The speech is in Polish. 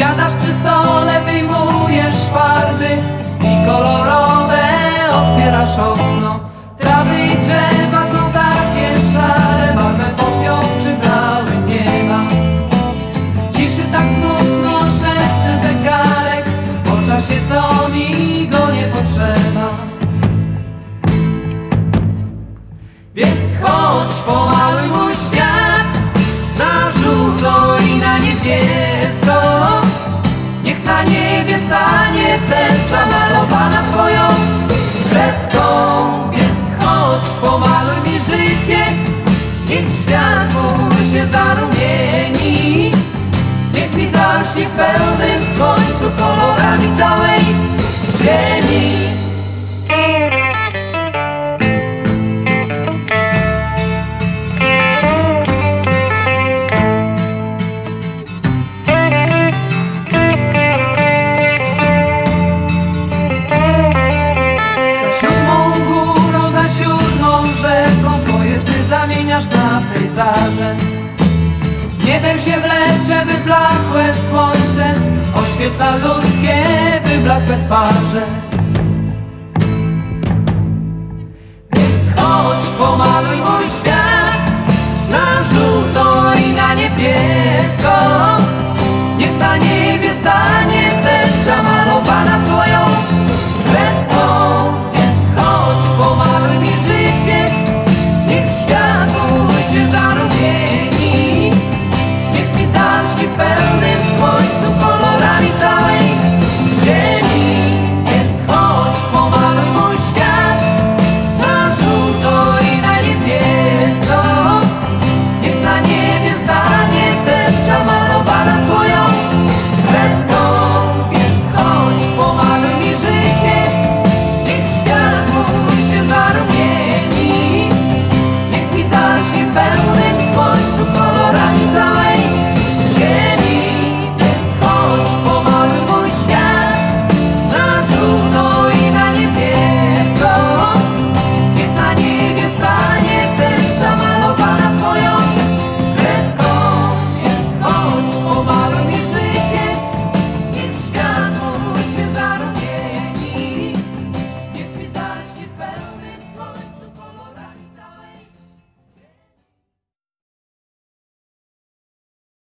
Siadasz przy stole, wyjmujesz farby i kolorowe otwierasz okno. Trawy i drzewa są takie szare, barwę popiół przybrały nieba. W ciszy tak smutno szepcze zegarek, po czasie chodź pomaluj mój świat Na żółto i na niebiesko Niech na niebie stanie tęcza malowana twoją pejzaże Niebem się wlecze wyblakłe słońce Oświetla ludzkie wyblakłe twarze. Więc chodź, pomaluj mój świat